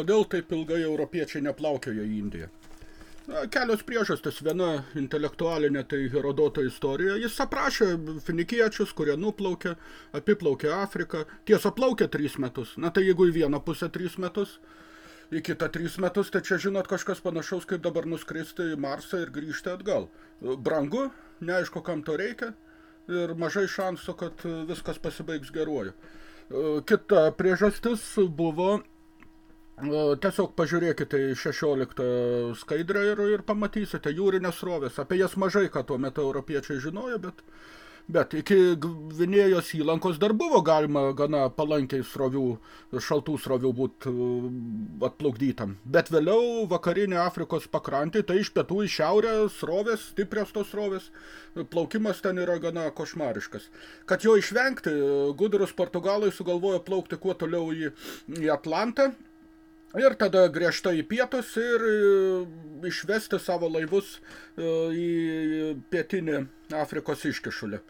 Kodėl taip ilgai europiečiai neplaukiojo į Indiją? Kelios priežastis. Viena intelektualinė, tai Herodoto istorija. Jis aprašė finikiečius, kurie nuplaukė, apiplaukė Afriką. Tiesa, plaukė tris metus. Na, tai jeigu į vieną pusę tris metus, į kitą tris metus, tai čia žinot kažkas panašaus, kaip dabar nuskristi į Marsą ir grįžti atgal. Brangu, neaišku, kam to reikia ir mažai šansų, kad viskas pasibaigs geruoju. Kita priežastis buvo Tiesiog pažiūrėkite į 16 skaidrę ir, ir pamatysite jūrinės srovės. Apie jas mažai, ką tuo metu europiečiai žinojo, bet, bet iki Gvinėjos įlankos dar buvo galima gana palankiai srovių, šaltų srovių būt atplaukdytam. Bet vėliau vakarinė Afrikos pakrantė, tai iš pietų į šiaurę srovės, stiprios tos srovės, plaukimas ten yra gana košmariškas. Kad jo išvengti, gudrus portugalai sugalvojo plaukti kuo toliau į, į Atlantą, Ir tada griežtai į pietus ir e, išvesti savo laivus e, į pietinį Afrikos iškišulį.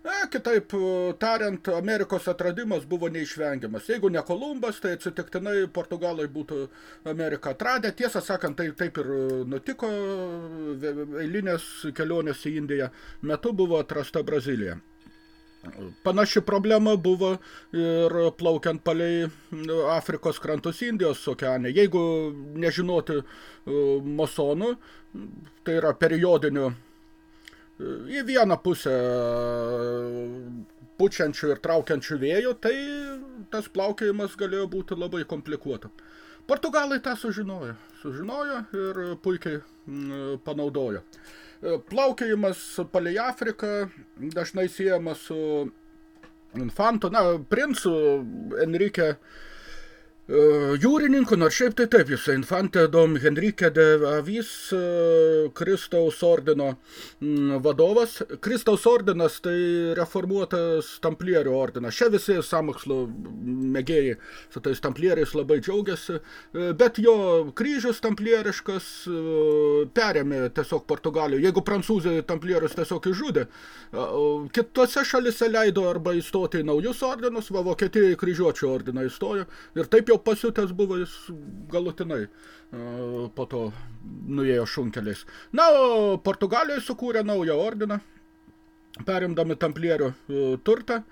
Na, kitaip e, tariant, Amerikos atradimas buvo neišvengiamas. Jeigu ne Kolumbas, tai atsitiktinai Portugalai būtų Ameriką atradę. Tiesą sakant, tai taip ir nutiko. Eilinės kelionės į Indiją metu buvo atrasta Brazilija. Panaši problema buvo ir plaukiant palei Afrikos krantus Indijos okeane. Jeigu nežinoti e, masonų, tai yra periodinių e, į vieną pusę pučiančių ir traukiančių vėjų, tai tas plaukėjimas galėjo būti labai komplikuota. Portugalai tą sužinojo, sužinojo ir puikiai panaudojo. E, plaukėjimas palei Afriką dažnai siejamas su infantu, na, princu Enrique E, jūrininkų, nors šiaip tai taip, jis Infante Dom Henrike de Avis, e, Kristaus ordino vadovas. Kristaus ordinas tai reformuotas tamplierių ordinas. Čia visi samokslo mėgėjai su tais tamplieriais labai džiaugiasi, e, bet jo kryžius tamplieriškas perėmė tiesiog Portugalijoje. Jeigu prancūzai tamplierius tiesiog išžudė, kitose šalise leido arba įstoti į naujus ordinus, va Vokietijoje kryžiuočio ordiną įstojo ir taip jau pasiutęs buvo jis galutinai po to nuėjo šunkeliais. Na, o Portugalijoje sukūrė naują ordiną, perimdami tamplierių turtą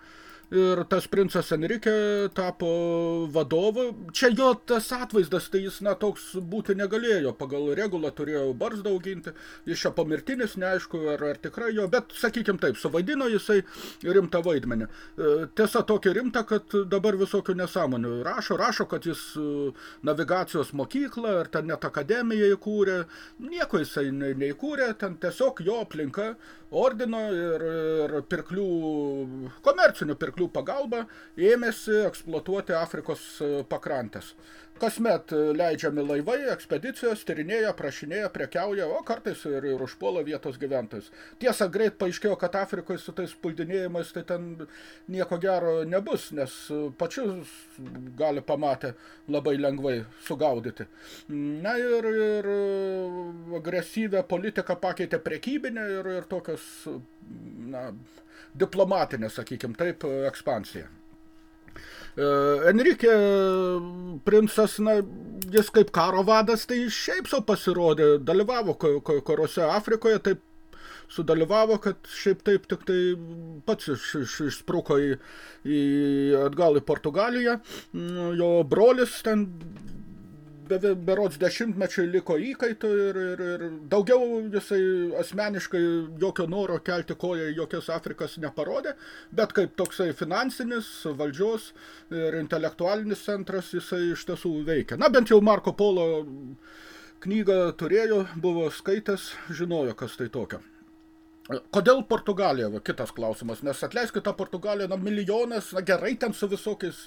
ir tas princas Enrique tapo vadovu. Čia jo tas atvaizdas, tai jis na toks būti negalėjo, pagal regulą turėjo barzdą auginti, jis čia pomirtinis, neaišku, ar, ar tikrai jo, bet sakykim taip, suvaidino jisai rimtą vaidmenį. E, tiesa tokia rimta, kad dabar visokių nesąmonių rašo, rašo, kad jis e, navigacijos mokyklą ar ten net akademiją įkūrė, nieko jisai neįkūrė, ten tiesiog jo aplinka ordino ir, ir pirklių, komercinių pirklių pagalba ėmėsi eksploatuoti Afrikos pakrantės. Kasmet leidžiami laivai, ekspedicijos, tyrinėja, prašinėja, prekiauja, o kartais ir, ir užpuola vietos gyventojus. Tiesa, greit paaiškėjo, kad Afrikoje su tais puldinėjimais tai ten nieko gero nebus, nes pačius gali pamatę labai lengvai sugaudyti. Na ir, ir agresyvę politiką pakeitė prekybinę ir, ir tokios na, diplomatinė, sakykim, taip, ekspansija. E, Enrique princas, na, jis kaip karo vadas, tai šiaip sau pasirodė, dalyvavo karuose Afrikoje, taip sudalyvavo, kad šiaip taip tik tai pats iš, iš, išspruko į, į, atgal į Portugaliją. Jo brolis ten be, berods dešimtmečiai liko įkaitų ir, ir, ir daugiau jisai asmeniškai jokio noro kelti koją į jokias Afrikas neparodė, bet kaip toksai finansinis, valdžios ir intelektualinis centras jisai iš tiesų veikia. Na bent jau Marko Polo knygą turėjo, buvo skaitęs, žinojo, kas tai tokio. Kodėl Portugalija? Va, kitas klausimas, nes atleiskite tą Portugaliją, na, milijonas, na, gerai ten su visokiais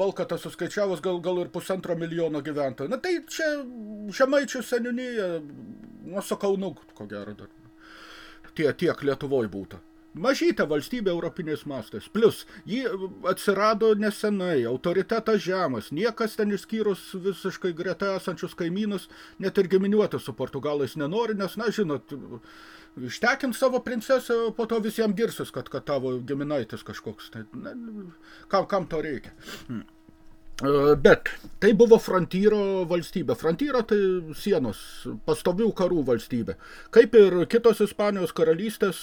valkata suskaičiavus gal, gal ir pusantro milijono gyventojų. Na, tai čia žemaičių seniūnyje, nu, su Kaunu, ko gero, dar tie, tiek Lietuvoje būtų. Mažytė valstybė europiniais mastais. Plus, ji atsirado nesenai, autoritetas žemas, niekas ten išskyrus visiškai greta esančius kaimynus, net ir giminiuoti su portugalais nenori, nes, na, žinot, ištekint savo princesę, po to visiems girsis, kad, kad tavo giminaitis kažkoks. Tai, ne, kam, kam to reikia? Hmm. Bet tai buvo frontyro valstybė. Frontyro tai sienos, pastovių karų valstybė. Kaip ir kitos Ispanijos karalystės,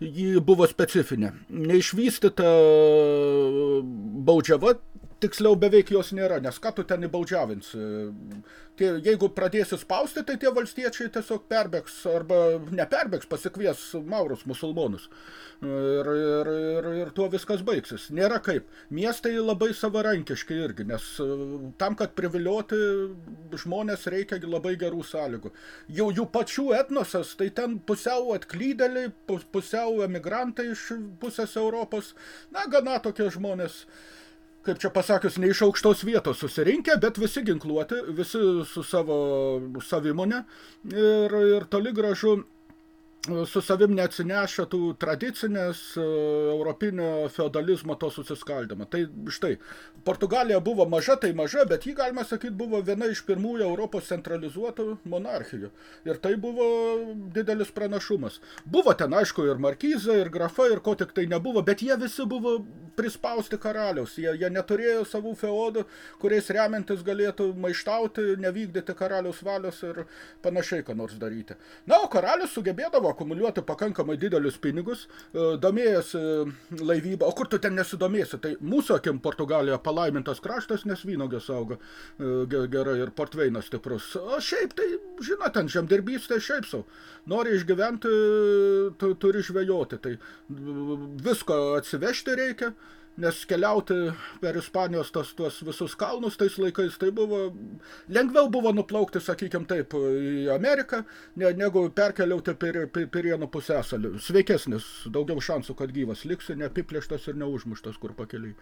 ji buvo specifinė. Neišvystyta baudžiava, tiksliau beveik jos nėra, nes ką tu ten įbaudžiavinsi tie, jeigu pradėsi spausti, tai tie valstiečiai tiesiog perbėgs, arba neperbėgs, pasikvies maurus musulmonus. Ir, ir, ir, ir tuo viskas baigsis. Nėra kaip. Miestai labai savarankiški irgi, nes e, tam, kad privilioti žmonės reikia labai gerų sąlygų. Jau jų pačių etnosas, tai ten pusiau atklydėliai, pusiau emigrantai iš pusės Europos, na, gana tokie žmonės kaip čia pasakius, ne iš aukštos vietos susirinkę, bet visi ginkluoti, visi su savo savimone ir, ir toli gražu su savim neatsinešę tų tradicinės e, europinio feodalizmo to susiskaldymą. Tai štai, Portugalija buvo maža, tai maža, bet ji, galima sakyti, buvo viena iš pirmųjų Europos centralizuotų monarchijų. Ir tai buvo didelis pranašumas. Buvo ten, aišku, ir markyzai, ir grafai, ir ko tik tai nebuvo, bet jie visi buvo prispausti karaliaus. Jie, jie neturėjo savų feodų, kuriais remiantis galėtų maištauti, nevykdyti karaliaus valios ir panašiai ką nors daryti. Na, o karalius sugebėdavo akumuliuoti pakankamai didelius pinigus, e, domėjęs laivybą, o kur tu ten nesidomėsi, tai mūsų akim Portugalija palaimintas kraštas, nes vynogės auga e, gerai ir portveinas stiprus. O šiaip tai, žinot, ten žemdirbystė šiaip sau. Nori išgyventi, tu turi žvejoti, tai visko atsivežti reikia, nes keliauti per Ispanijos tas, tuos visus kalnus tais laikais, tai buvo, lengviau buvo nuplaukti, sakykim taip, į Ameriką, ne, negu perkeliauti per, per Pirienų pusėsalį. Sveikesnis, daugiau šansų, kad gyvas liksi, neapiplėštas ir neužmuštas kur pakeliai.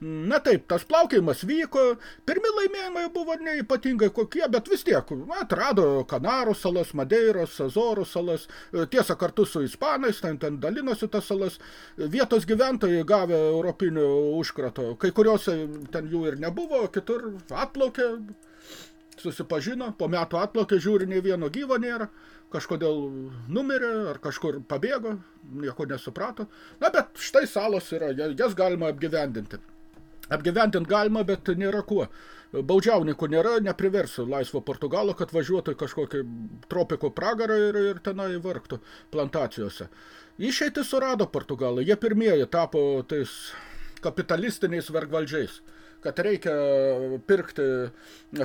Na taip, tas plaukimas vyko, pirmi laimėjimai buvo neipatingai kokie, bet vis tiek, atrado Kanarų salas, Madeiros, Azorų salas, tiesa kartu su Ispanais, ten, ten dalinosi tas salas, vietos gyventojai gavę europinį užkrato. Kai kuriuose ten jų ir nebuvo, kitur atplaukė, susipažino, po metų atplaukė, žiūri, nei vieno gyvo nėra, kažkodėl numirė ar kažkur pabėgo, nieko nesuprato. Na, bet štai salos yra, jas galima apgyvendinti. Apgyvendinti galima, bet nėra kuo. Baudžiauninkų nėra, nepriversiu laisvo Portugalo, kad važiuotų į kažkokį tropiko pragarą ir, ir tenai vargtų plantacijose. Išeitį surado Portugalai, jie pirmieji tapo tais kapitalistiniais vergvaldžiais, kad reikia pirkti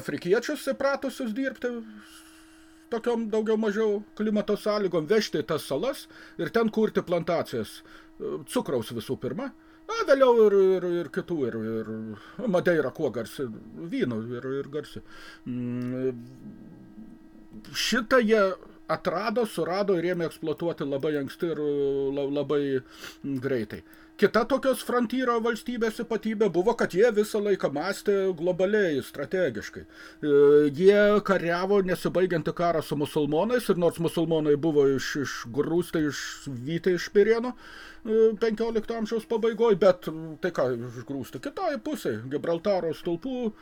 afrikiečius įpratusius dirbti tokiom daugiau mažiau klimato sąlygom, vežti tas salas ir ten kurti plantacijas. Cukraus visų pirma, a, vėliau ir, ir, ir kitų, ir, ir Madeira kuo garsi, vyno ir, ir garsi. Mm, šitą jie atrado, surado ir ėmė eksploatuoti labai anksti ir labai greitai. Kita tokios frontyro valstybės ypatybė buvo, kad jie visą laiką mąstė globaliai, strategiškai. E, jie kariavo nesibaigiantį karą su musulmonais ir nors musulmonai buvo iš, iš grūstai, iš vytai iš Pirieno 15 e, amžiaus pabaigoje, bet tai ką išgrūsti, kitai pusė, Gibraltaro stulpų,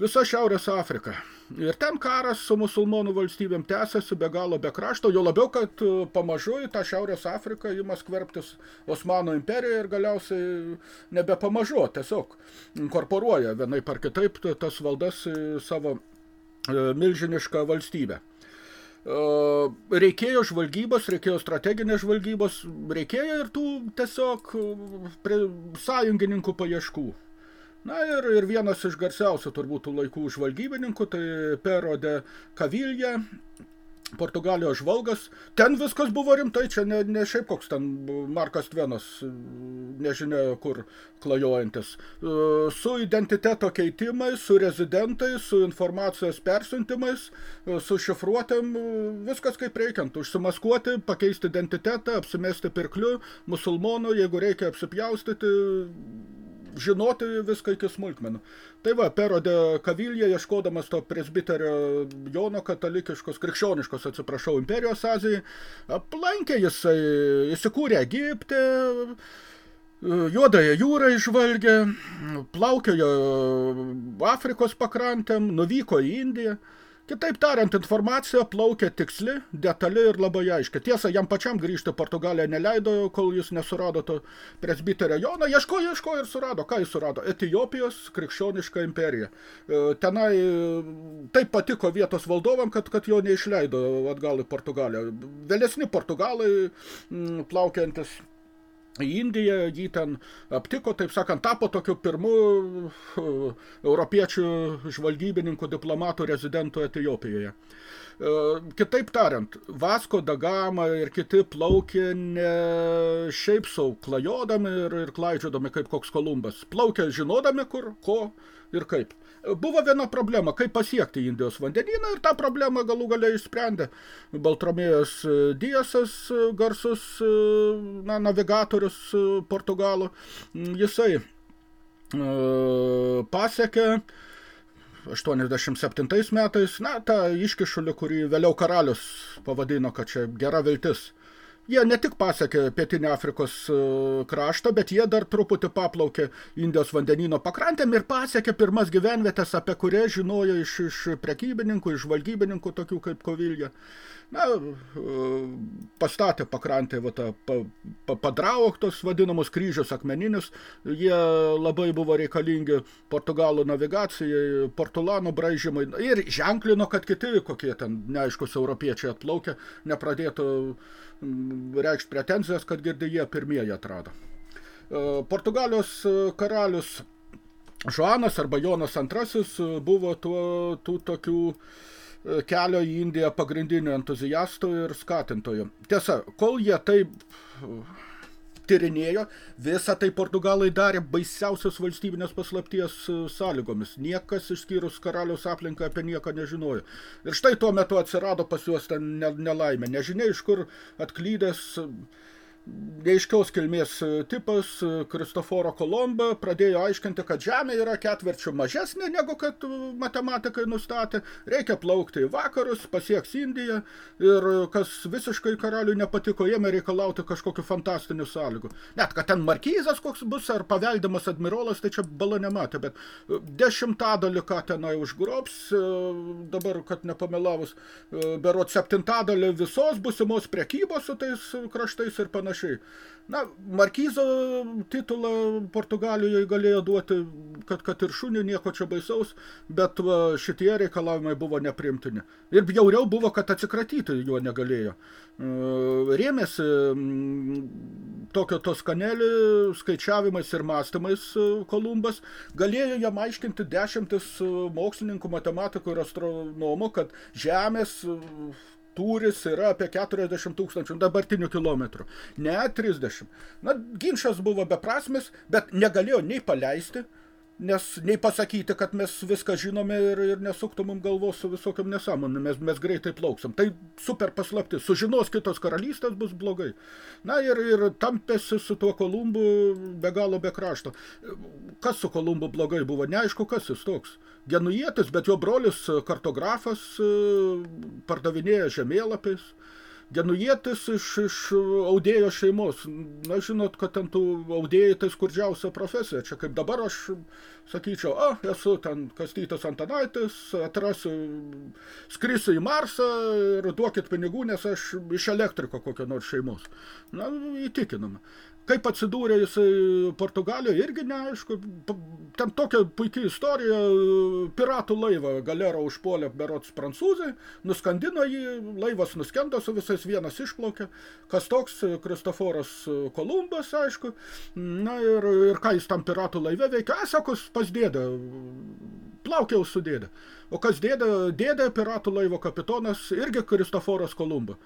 visa Šiaurės Afrika. Ir ten karas su musulmonų valstybėm tęsiasi be galo be krašto, jo labiau, kad e, pamažu į tą Šiaurės Afriką ima skverbtis Osmanų imperija ir galiausiai nebe pamažu, tiesiog inkorporuoja vienaip ar kitaip tas valdas savo e, milžinišką valstybę. E, reikėjo žvalgybos, reikėjo strateginės žvalgybos, reikėjo ir tų tiesiog sąjungininkų paieškų. Na ir, ir vienas iš garsiausių turbūt laikų žvalgybininkų, tai Pero de Kavilja, Portugalijos žvalgas. Ten viskas buvo rimtai, čia ne, ne šiaip koks ten Markas Tvenas, nežinia kur klajojantis. Su identiteto keitimais, su rezidentais, su informacijos persiuntimais, su šifruotėm, viskas kaip reikiant. Užsimaskuoti, pakeisti identitetą, apsimesti pirkliu, musulmonų, jeigu reikia apsipjaustyti, žinoti viską iki smulkmenų. Tai va, perodė Kavilija, ieškodamas to presbiterio Jono katalikiškos, krikščioniškos, atsiprašau, imperijos Azijai, aplankė jisai, įsikūrė Egipte, Juodąją jūrą išvalgė, plaukiojo Afrikos pakrantėm, nuvyko į Indiją. Kitaip tariant, informacija plaukė tiksli, detali ir labai aiški. Tiesa, jam pačiam grįžti Portugaliją neleido, kol jis nesurado to presbiterio Joną. Ieško, ieško ir surado. Ką jis surado? Etijopijos krikščionišką imperiją. E, tenai taip patiko vietos valdovam, kad, kad jo neišleido atgal į Portugaliją. Vėlesni Portugalai plaukiantis į Indiją, jį ten aptiko, taip sakant, tapo tokiu pirmu uh, europiečių žvalgybininkų diplomatų rezidentų Etijopijoje. Uh, kitaip tariant, Vasko Dagama ir kiti plaukė ne šiaip sau klajodami ir, ir klaidžiodami kaip koks Kolumbas. Plaukė žinodami kur, ko ir kaip. Buvo viena problema, kaip pasiekti Indijos vandenyną ir tą problemą galų galiai išsprendė Baltromėjas Diesas, garsus na, navigatorius Portugalų. Jisai e, pasiekė 87 metais, na, tą iškišulį, kurį vėliau karalius pavadino, kad čia gera viltis – Jie ne tik pasiekė Pietinį Afrikos e, kraštą, bet jie dar truputį paplaukė Indijos vandenino pakrantėm ir pasiekė pirmas gyvenvietės, apie kurias žinojo iš, iš prekybininkų, iš žvalgybininkų, tokių kaip Kovilja. Na, e, pastatė pakrantę va, tą pa, pa, padrauktos vadinamus kryžius akmeninius, jie labai buvo reikalingi Portugalų navigacijai, Portulanų braižymai ir ženklino, kad kiti kokie ten neaiškus europiečiai atplaukė, nepradėtų reikšti pretenzijas, kad girdi jie pirmieji atrado. E, Portugalijos e, karalius Žuanas arba Jonas II e, buvo tuo, tų tokių kelio į Indiją pagrindinių entuziastų ir skatintojų. Tiesa, kol jie taip tyrinėjo, visą tai portugalai darė baisiausios valstybinės paslapties e, sąlygomis. Niekas išskyrus karaliaus aplinką apie nieką nežinojo. Ir štai tuo metu atsirado pas juos ten nelaimė. Nežinia, iš kur atklydęs neiškiaus kilmės e, tipas e, Kristoforo Kolomba pradėjo aiškinti, kad Žemė yra ketverčių mažesnė negu kad e, matematikai nustatė. Reikia plaukti į vakarus, pasieks Indiją ir kas visiškai karaliui nepatiko, jėme reikalauti kažkokių fantastinių sąlygų. Net, kad ten markyzas koks bus ar paveldimas admirolas, tai čia bala nematė, bet dešimtadalį ką tenai užgrobs, dabar, kad nepamelavus, berot septintadalį visos busimos prekybos su tais kraštais ir panašiai panašiai. Na, Markyzo titulą Portugalijoje galėjo duoti, kad, kad ir šunį nieko čia baisaus, bet va, šitie reikalavimai buvo neprimtini. Ir bjauriau buvo, kad atsikratyti juo negalėjo. E, rėmėsi tokio toskanelį skaičiavimais ir mąstymais e, Kolumbas, galėjo jam aiškinti dešimtis mokslininkų, matematikų ir astronomų, kad Žemės tūris yra apie 40 tūkstančių dabartinių kilometrų. Ne 30. Na, ginčas buvo beprasmis, bet negalėjo nei paleisti, nes nei pasakyti, kad mes viską žinome ir, ir nesuktų mum galvos su visokiam nesąmonėm, mes, mes greitai plauksim. Tai super paslapti. Sužinos kitos karalystės bus blogai. Na ir, ir tampėsi su tuo Kolumbu be galo be krašto. Kas su Kolumbu blogai buvo? Neaišku, kas jis toks genuietis, bet jo brolis kartografas pardavinėja žemėlapiais. Genujietis iš, iš audėjo šeimos. Na, žinot, kad ten tų audėjai tai skurdžiausia profesija. Čia kaip dabar aš sakyčiau, a, esu ten Kastytas Antanaitis, atrasiu, skrisiu į Marsą ir duokit pinigų, nes aš iš elektriko kokio nors šeimos. Na, įtikinama. Kaip atsidūrė jisai Portugalijoje, irgi neaišku. Ten tokia puikia istorija. Piratų laivą galero užpuolė berots prancūzai, nuskandino jį, laivas nuskendo su visais vienas išplaukė. Kas toks Kristoforas Kolumbas, aišku. Na ir, ir ką jis tam piratų laive veikia? Esakus pas dėdę, plaukiau su dėdę. O kas dėdė? Dėdė piratų laivo kapitonas, irgi Kristoforas Kolumba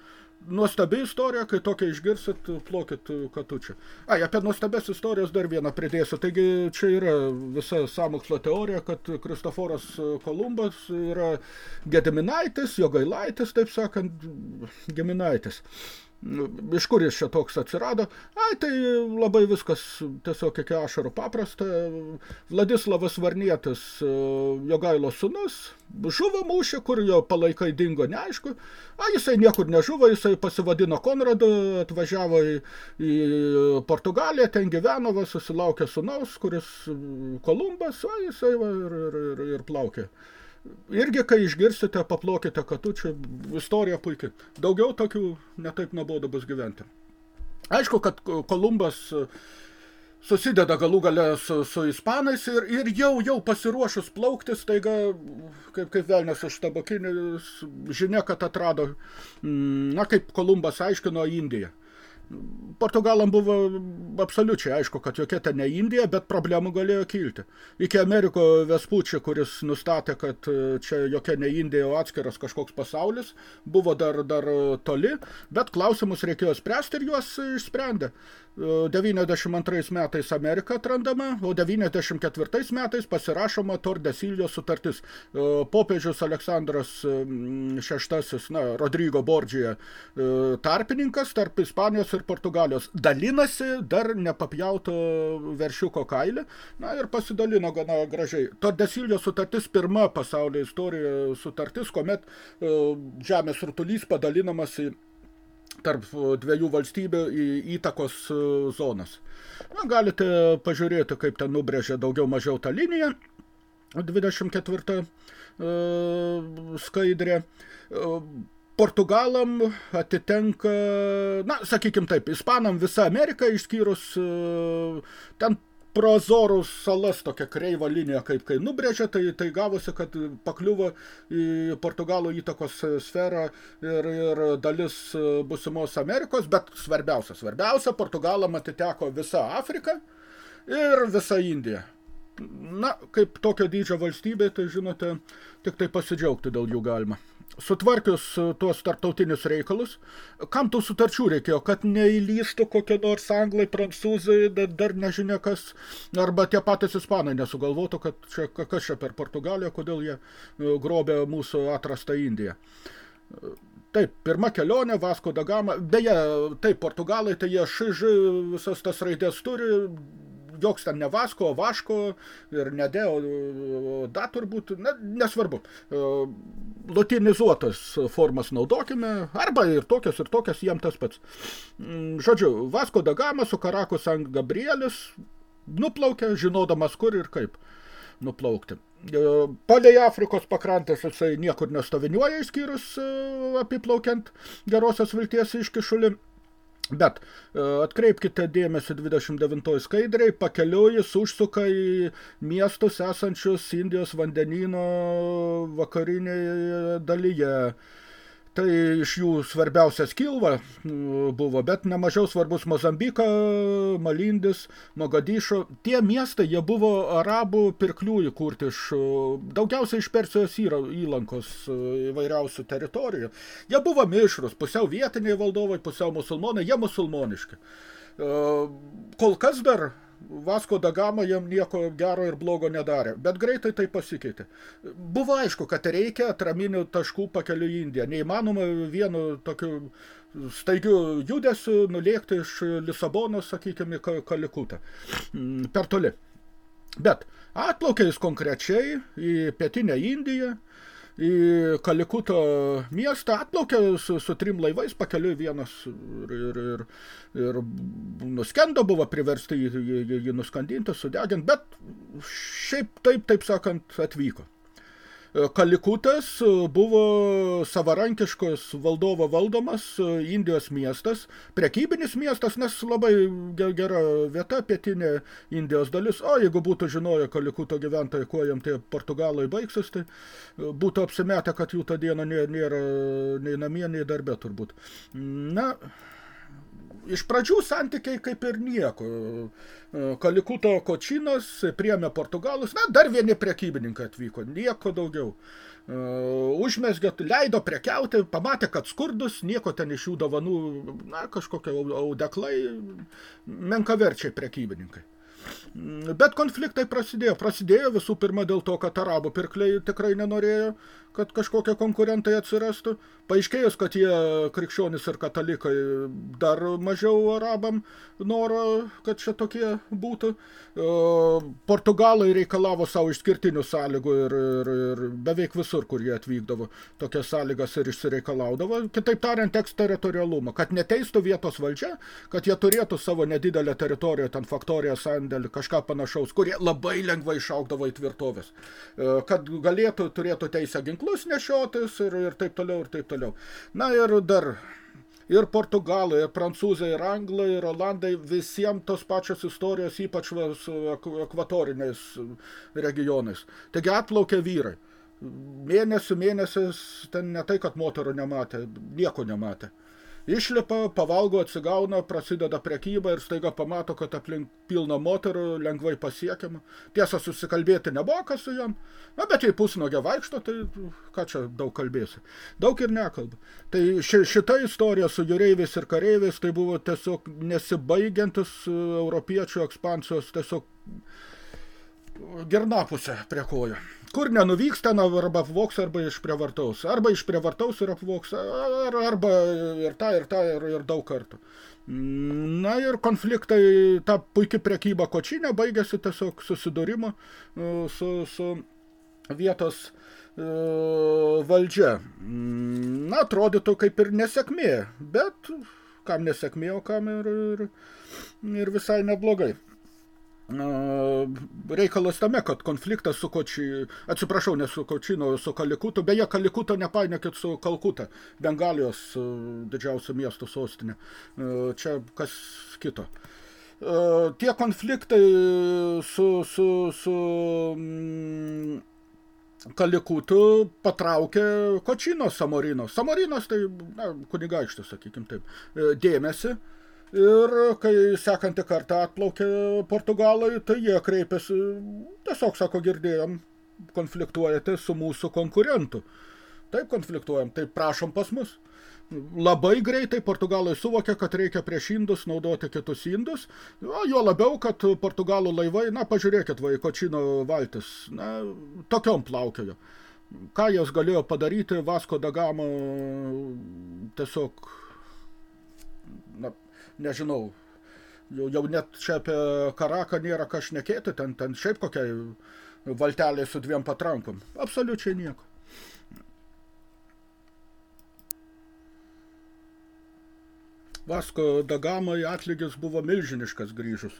nuostabi istorija, kai tokia išgirsit, plokit katučią. Ai, apie nuostabės istorijas dar vieną pridėsiu. Taigi čia yra visa samokslo teorija, kad Kristoforas Kolumbas yra Gediminaitis, Jogailaitis, taip sakant, Geminaitis. Nu, iš kur jis čia toks atsirado? Ai, tai labai viskas tiesiog iki ašarų paprasta. Vladislavas Varnietis, e, Jogailo sunus, žuvo mūšį, kur jo palaikai dingo, neaišku. A, jisai niekur nežuvo, jisai pasivadino Konradu, atvažiavo į, į Portugaliją, ten gyveno, va, susilaukė sunaus, kuris Kolumbas, a, jisai va, ir, ir, ir, ir plaukė irgi, kai išgirsite, paplokite, kad tu čia istorija puikiai. Daugiau tokių netaip nuobodu bus gyventi. Aišku, kad Kolumbas susideda galų gale su, su ispanais ir, ir jau, jau pasiruošus plaukti, staiga, kaip, kaip velnės iš tabakinis, žinia, kad atrado, mm, na, kaip Kolumbas aiškino Indiją. Portugalam buvo absoliučiai aišku, kad jokia ten ne Indija, bet problemų galėjo kilti. Iki Ameriko Vespučio, kuris nustatė, kad e, čia jokia ne Indija, o atskiras kažkoks pasaulis, buvo dar, dar toli, bet klausimus reikėjo spręsti ir juos išsprendė. 92 metais Amerika atrandama, o 94 metais pasirašoma Tordesilio sutartis. Popiežius Aleksandras VI, na, Rodrigo Bordžija tarpininkas tarp Ispanijos ir Portugalijos dalinasi dar nepapjauto veršiuko kailį, na ir pasidalino gana gražiai. Tordesilio sutartis pirma pasaulio istorijoje sutartis, kuomet žemės rutulys padalinamas į tarp dviejų valstybių įtakos e, zonas. Na, galite pažiūrėti, kaip ten nubrėžė daugiau mažiau tą liniją. 24 e, skaidrė. E, Portugalam atitenka, na, sakykim taip, Ispanam visa Amerika išskyrus ten pro Azorų salas tokia kreiva linija, kaip kai nubrėžė, tai, tai gavosi, kad pakliuvo į Portugalų įtakos sferą ir, ir dalis busimos Amerikos, bet svarbiausia, svarbiausia, Portugalam atiteko visa Afrika ir visa Indija. Na, kaip tokio dydžio valstybė, tai žinote, tik tai pasidžiaugti dėl jų galima sutvarkius e, tuos tarptautinius reikalus, kam tų sutarčių reikėjo, kad neįlystų kokie nors anglai, prancūzai, dar, dar nežinia kas, arba tie patys ispanai nesugalvotų, kad čia, kas čia per Portugaliją, kodėl jie e, grobė mūsų atrastą Indiją. Taip, pirma kelionė, Vasko da Gama, beje, taip, portugalai, tai jie šiž visas tas raidės turi, joks ten ne Vasko, o Vaško ir ne D, o da turbūt, na, nesvarbu. Lotinizuotas formas naudokime, arba ir tokias, ir tokias, jiem tas pats. Mm, žodžiu, Vasko da Gama su Karaku Sankt Gabrielis nuplaukė, žinodamas kur ir kaip nuplaukti. Palei Afrikos pakrantės jisai niekur nestoviniuoja, išskyrus apiplaukiant gerosios vilties iškišulį. Bet e, atkreipkite dėmesį 29 skaidriai, pakeliojus užsuka į miestus esančius Indijos vandenyno vakarinėje dalyje. Tai iš jų svarbiausias Kilva buvo, bet nemažiau svarbus Mozambika, Malindis, Mogadišo. Tie miestai, jie buvo arabų pirklių įkurti iš, daugiausiai iš Persijos įlankos įvairiausių teritorijų. Jie buvo mišrus, pusiau vietiniai valdovai, pusiau musulmonai, jie musulmoniški. Kol kas dar Vasko da Gama jam nieko gero ir blogo nedarė, bet greitai tai pasikeitė. Buvo aišku, kad reikia atraminių taškų pakeliu į Indiją. Neįmanoma vienu tokiu staigiu judesiu nulėkti iš Lisabonos, sakykime, Kalikutą. Mm, per toli. Bet atplaukė jis konkrečiai į pietinę Indiją, į Kalikuto miestą, atplaukė su, su trim laivais, pakeliui vienas ir, ir, ir, ir nuskendo, buvo priversti jį, jį, jį nuskandinti, sudeginti, bet šiaip taip, taip sakant, atvyko. Kalikutas buvo savarankiškos valdovo valdomas Indijos miestas, prekybinis miestas, nes labai gera vieta, pietinė Indijos dalis. O jeigu būtų žinoję Kalikuto gyventojai, kuo jam tie portugalai baigsis, tai būtų apsimetę, kad jų tą dieną nėra nei namie, nei darbe turbūt. Na, iš pradžių santykiai kaip ir nieko. Kalikuto kočinas priėmė Portugalus, na, dar vieni prekybininkai atvyko, nieko daugiau. Užmesgė, leido prekiauti, pamatė, kad skurdus, nieko ten iš jų dovanų, na, kažkokie audeklai, menkaverčiai prekybininkai. Bet konfliktai prasidėjo. Prasidėjo visų pirma dėl to, kad arabų pirkliai tikrai nenorėjo kad kažkokie konkurentai atsirastų. Paaiškėjus, kad jie krikščionys ir katalikai dar mažiau arabam noro, kad čia tokie būtų. Portugalai reikalavo savo išskirtinių sąlygų ir, ir, ir beveik visur, kur jie atvykdavo, tokias sąlygas ir išsireikalaudavo. Kitaip tariant, eksteritorialumą, kad neteistų vietos valdžia, kad jie turėtų savo nedidelę teritoriją, ten faktoriją, sandėlį, kažką panašaus, kurie labai lengvai išaugdavo į tvirtovės, e, kad galėtų, turėtų teisę ginklus nešiotis ir, ir taip toliau, ir taip toliau. Na ir dar ir portugalai, ir prancūzai, ir anglai, ir olandai, visiems tos pačios istorijos, ypač su ekvatoriniais regionais. Taigi atplaukė vyrai. Mėnesių mėnesis ten ne tai, kad moterų nematė, nieko nematė. Išlipa, pavalgo, atsigauna, prasideda prekyba ir staiga pamato, kad aplink pilna moterų lengvai pasiekiama. Tiesa, susikalbėti nebuvo kas su jam, na, bet jei pusnogė vaikšto, tai ką čia daug kalbėsi. Daug ir nekalba. Tai ši, šita istorija su jūreiviais ir kareiviais tai buvo tiesiog nesibaigiantis e, europiečių ekspansijos tiesiog gernapusė prie kojo kur nenuvyks ten arba apvoks, arba išprievartaus. Arba išprievartaus ir apvoks, ar, arba ir tą, ir tą, ir, ir daug kartų. Na ir konfliktai, ta puikia prekyba kočinė baigėsi tiesiog susidūrimo e, su, su vietos e, valdžia. Na, atrodytų kaip ir nesėkmė, bet kam nesėkmė, o kam ir, ir, ir visai neblogai reikalas tame, kad konfliktas su Koči, atsiprašau, ne su Kočino, su Kalikutu, beje, Kalikuto nepainiokit su Kalkuta, Bengalijos didžiausio miesto sostinė. Čia kas kito. Tie konfliktai su, su, su mm, Kalikutu patraukė Kočino Samorino. Samorinas tai, na, kunigaikštis, sakykim taip, dėmesį Ir kai sekantį kartą atplaukė Portugalai, tai jie kreipėsi, tiesiog sako, girdėjom, konfliktuojate su mūsų konkurentu. Taip konfliktuojam, taip prašom pas mus. Labai greitai Portugalai suvokė, kad reikia prieš indus naudoti kitus indus, o jo labiau, kad Portugalų laivai, na, pažiūrėkit, vaikočino valtis, na, tokiom plaukėjo. Ką jos galėjo padaryti, Vasko Dagamo tiesiog, na, nežinau, jau, jau net čia apie Karaką nėra ką šnekėti, ten, ten šiaip kokia valtelė su dviem patrankom. Absoliučiai nieko. Vasko Dagamai atlygis buvo milžiniškas grįžus.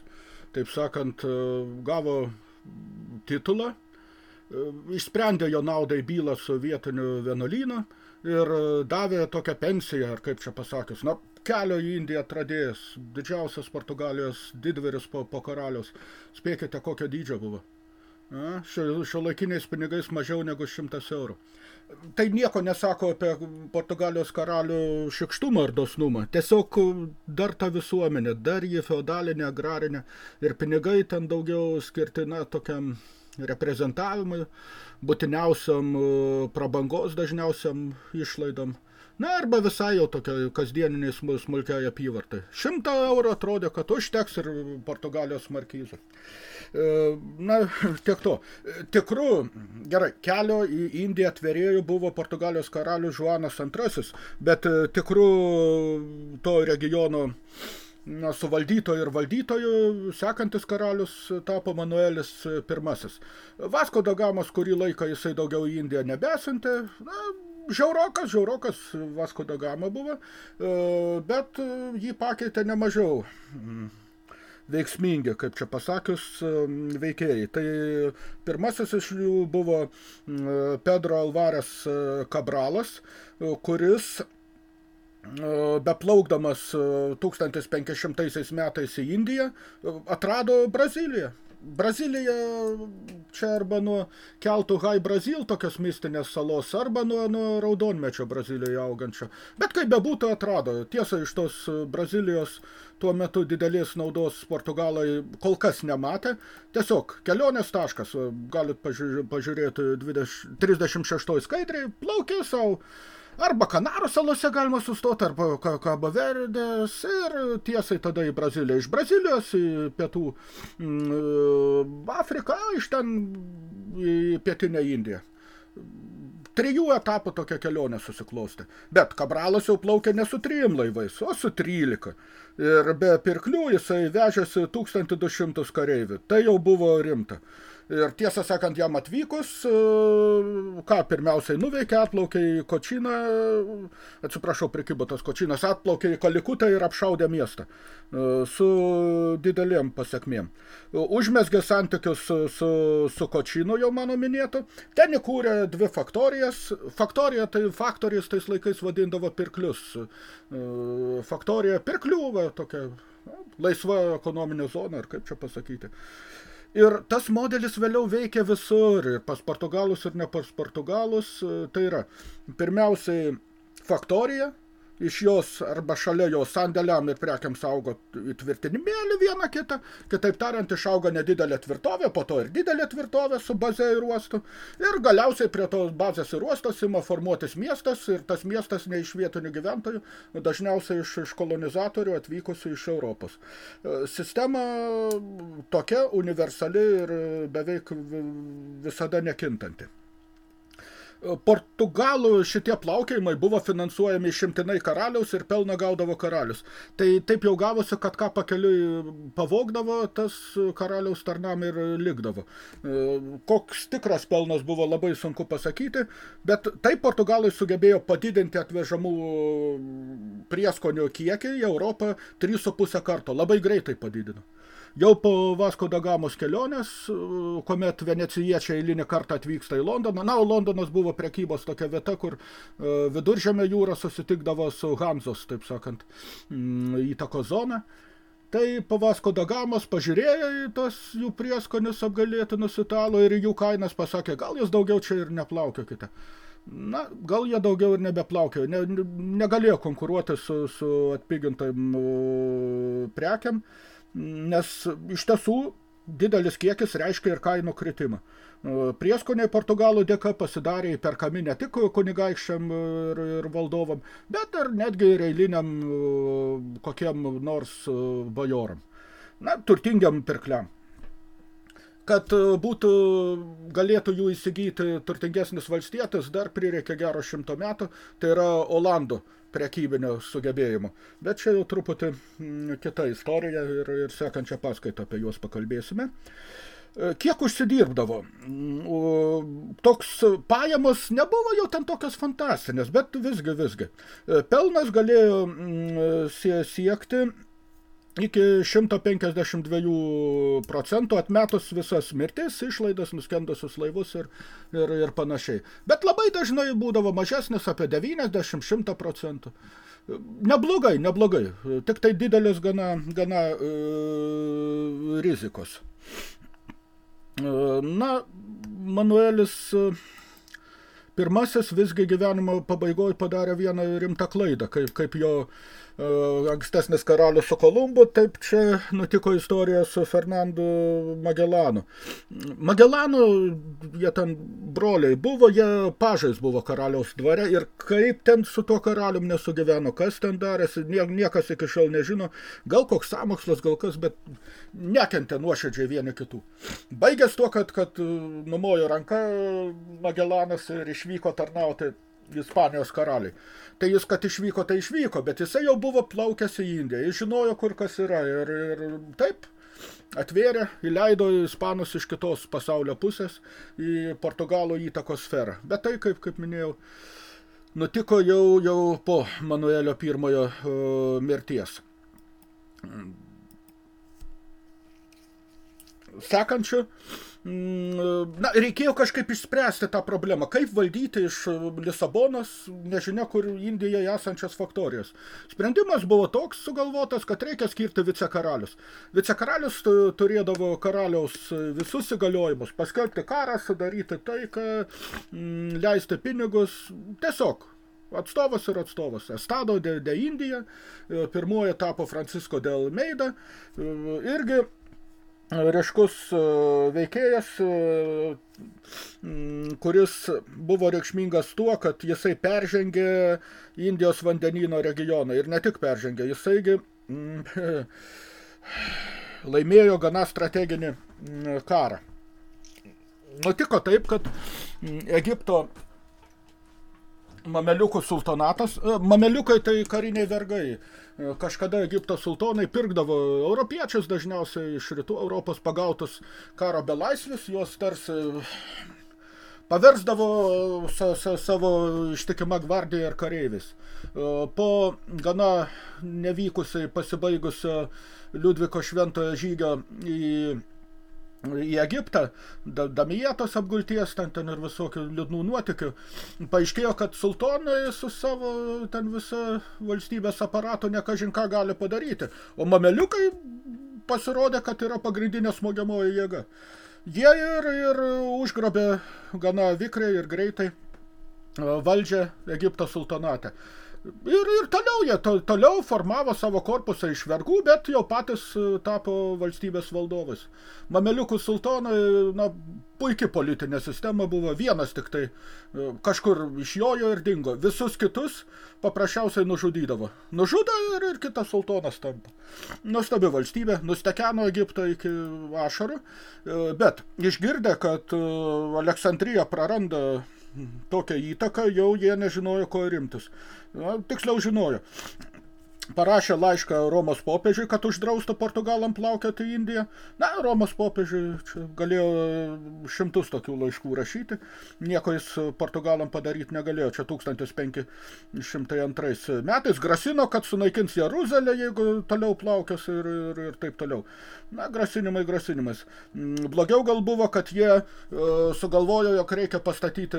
Taip sakant, gavo titulą, išsprendė jo naudai bylą su vietiniu vienuolynu ir davė tokią pensiją, ar kaip čia pasakius, na, kelio į Indiją atradėjas, didžiausias Portugalijos didveris po, po karaliaus. Spėkite, kokio dydžio buvo. A, šio, šio laikiniais pinigais mažiau negu šimtas eurų. Tai nieko nesako apie Portugalijos karalių šikštumą ar dosnumą. Tiesiog dar ta visuomenė, dar jį feodalinė, agrarinė ir pinigai ten daugiau skirti, na, tokiam reprezentavimui, būtiniausiam prabangos dažniausiam išlaidom. Na, arba visai jau tokia kasdieniniai smulkiai apyvartai. Šimtą eurų atrodė, kad užteks ir Portugalijos markyzų. E, na, tiek to. Tikru, gerai, kelio į Indiją atverėjų buvo Portugalijos karalius Žuanas II, bet e, tikru to regiono na, suvaldytojo ir valdytojo sekantis karalius tapo Manuelis I. Vasko Dagamas kurį laiką jisai daugiau į Indiją nebesantė, na, žiaurokas, žiaurokas Vasko da Gama buvo, e, bet e, jį pakeitė nemažiau mm, veiksmingi, kaip čia pasakius, e, veikėjai. Tai pirmasis iš jų buvo mm, Pedro Alvarez Cabralas, kuris beplaukdamas 1500 metais į Indiją atrado Braziliją. Brazilija čia arba nuo keltų Hai Brazil tokios mistinės salos, arba nuo, nuo raudonmečio Brazilijoje augančio. Bet kaip bebūtų atrado, tiesa iš tos Brazilijos tuo metu didelės naudos Portugalai kol kas nematė. Tiesiog kelionės taškas, galit pažiūrėti 20, 36 skaidriai, plaukė savo Arba Kanarų salose galima sustoti, arba Kabo Verdės ir tiesai tada į Braziliją. Iš Brazilijos į pietų mm, Afriką, iš ten į pietinę Indiją. Trijų etapų tokia kelionė susiklostė. Bet Kabralas jau plaukė ne su trijim laivais, o su trylika. Ir be pirklių jisai vežėsi 1200 kareivių. Tai jau buvo rimta. Ir tiesą sakant, jam atvykus, e, ką pirmiausiai nuveikė, atplaukė į Kočiną, atsiprašau, prikibo tas Kočinas, atplaukė į Kalikutą ir apšaudė miestą e, su didelėm pasiekmėm. Užmesgė santykius su, su, su Kočinu, jau mano minėtu. Ten įkūrė dvi faktorijas. Faktorija, tai faktorijais tais laikais vadindavo pirklius. E, faktorija pirklių, va, tokia laisva ekonominė zona, ar kaip čia pasakyti. Ir tas modelis vėliau veikia visur, ir pas portugalus, ir ne pas portugalus. Tai yra, pirmiausiai, faktorija, iš jos arba šalia jos sandėliam ir prekiams augo įtvirtinimėlį vieną kitą, kitaip tariant, išauga nedidelė tvirtovė, po to ir didelė tvirtovė su baze ir uostu, ir galiausiai prie tos bazės ir uostos ima formuotis miestas, ir tas miestas ne iš vietinių gyventojų, dažniausiai iš, iš kolonizatorių atvykusių iš Europos. Sistema tokia universali ir beveik visada nekintanti. Portugalų šitie plaukėjimai buvo finansuojami šimtinai karaliaus ir pelną gaudavo karalius. Tai taip jau gavosi, kad ką pakeliui pavogdavo, tas karaliaus tarnam ir likdavo. Koks tikras pelnas buvo labai sunku pasakyti, bet taip Portugalai sugebėjo padidinti atvežamų prieskonių kiekį į Europą 3,5 karto. Labai greitai padidino. Jau po Vasko da Gamos kelionės, kuomet venecijiečiai eilinį kartą atvyksta į Londoną, na, o Londonas buvo prekybos tokia vieta, kur e, viduržėmio jūra susitikdavo su Hamzos, taip sakant, įtako zona. Tai po Vasko da Gamos pažiūrėjo į tas jų prieskonius apgalėtinus italo ir jų kainas pasakė, gal jūs daugiau čia ir neplaukiokite. Na, gal jie daugiau ir nebeplaukėjo, ne, negalėjo konkuruoti su, su atpigintam prekiam nes iš tiesų didelis kiekis reiškia ir kainų kritimą. Prieskoniai Portugalų dėka pasidarė įperkami ne tik kunigaikščiam ir, ir valdovam, bet ir netgi ir eiliniam kokiem nors bajoram. Na, turtingiam pirkliam. Kad būtų, galėtų jų įsigyti turtingesnis valstietis, dar prireikė gero šimto metų, tai yra Olandų prekybinio sugebėjimo. Bet čia jau truputį mm, kita istorija ir, ir sekančią paskaitą apie juos pakalbėsime. E, kiek užsidirbdavo? Mm, toks pajamos nebuvo jau ten tokios fantastinės, bet visgi, visgi. E, pelnas galėjo mm, siekti iki 152 procentų atmetus visas mirtis, išlaidas, nuskendusius laivus ir, ir, ir panašiai. Bet labai dažnai būdavo mažesnis apie 90-100 procentų. Neblogai, neblogai. Tik tai didelis gana, gana e, rizikos. E, na, Manuelis e, pirmasis visgi gyvenimo pabaigoje padarė vieną rimtą klaidą, kaip, kaip jo E, ankstesnis karalius su Kolumbu, taip čia nutiko istorija su Fernandu Magelanu. Magelanu, jie ten broliai buvo, jie pažais buvo karaliaus dvare ir kaip ten su tuo karalium nesugyveno, kas ten darėsi, niekas iki šiol nežino, gal koks samokslas, gal kas, bet nekentė nuoširdžiai vieni kitų. Baigęs tuo, kad, kad numojo ranka Magelanas ir išvyko tarnauti Ispanijos karaliai. Tai jis, kad išvyko, tai išvyko, bet jisai jau buvo plaukęs į Indiją, jis žinojo, kur kas yra ir, ir taip atvėrė, įleido ispanus iš kitos pasaulio pusės į Portugalų įtakos sferą. Bet tai, kaip, kaip minėjau, nutiko jau, jau po Manuelio pirmojo uh, mirties. Sekančiu, Mm, na, reikėjo kažkaip išspręsti tą problemą. Kaip valdyti iš Lisabonos, nežinia, kur Indijoje esančias faktorijas. Sprendimas buvo toks sugalvotas, kad reikia skirti vicekaralius. Vicekaralius turėdavo karaliaus visus įgaliojimus, paskelbti karą, sudaryti taiką, mm, leisti pinigus, tiesiog atstovas ir atstovas. Estado de, de Indija, pirmoji tapo Francisco de Almeida, irgi ryškus e, veikėjas, e, kuris buvo reikšmingas tuo, kad jisai peržengė Indijos vandenyno regioną ir ne tik peržengė, jisaigi laimėjo gana strateginį karą. Nutiko taip, kad Egipto Mameliukų sultonatas. E, mameliukai tai kariniai vergai. E, kažkada Egipto sultonai pirkdavo europiečius, dažniausiai iš rytų Europos pagautus karo belaisvis, juos tarsi paversdavo sa, sa, savo ištikimą gvardiją ir kareivis. E, po gana nevykusiai pasibaigusio Liudviko šventojo žygio į į Egiptą, Damietos apgulties, ten, ten ir visokių liūdnų nuotikių, paaiškėjo, kad sultonai su savo ten visą valstybės aparato nekažin ką gali padaryti, o mameliukai pasirodė, kad yra pagrindinė smogiamoji jėga. Jie ir, ir užgrobė gana vikriai ir greitai valdžią Egipto sultonate. Ir, ir toliau jie to, toliau formavo savo korpusą iš vergų, bet jau patys e, tapo valstybės valdovais. Mameliukų sultonai, na, puikiai politinė sistema buvo, vienas tik tai e, kažkur išjojo ir dingo. Visus kitus paprasčiausiai nužudydavo. Nužudo ir, ir kitas sultonas tampa. Nuostabi valstybė, nustekeno Egiptą iki ašarų, e, bet išgirdę, kad Aleksandrija praranda tokią įtaką, jau jie nežinojo, ko rimtis. Na, tiksliau žinojo. Parašė laišką Romos popiežiui, kad uždraustų Portugalam plaukioti į Indiją. Na, Romos popiežiui čia galėjo šimtus tokių laiškų rašyti. Nieko jis Portugalam padaryti negalėjo. Čia 1502 metais grasino, kad sunaikins Jeruzalę, jeigu toliau plaukias ir, ir, ir taip toliau. Na, grasinimai grasinimais. Mm, blogiau gal buvo, kad jie uh, sugalvojo, jog reikia pastatyti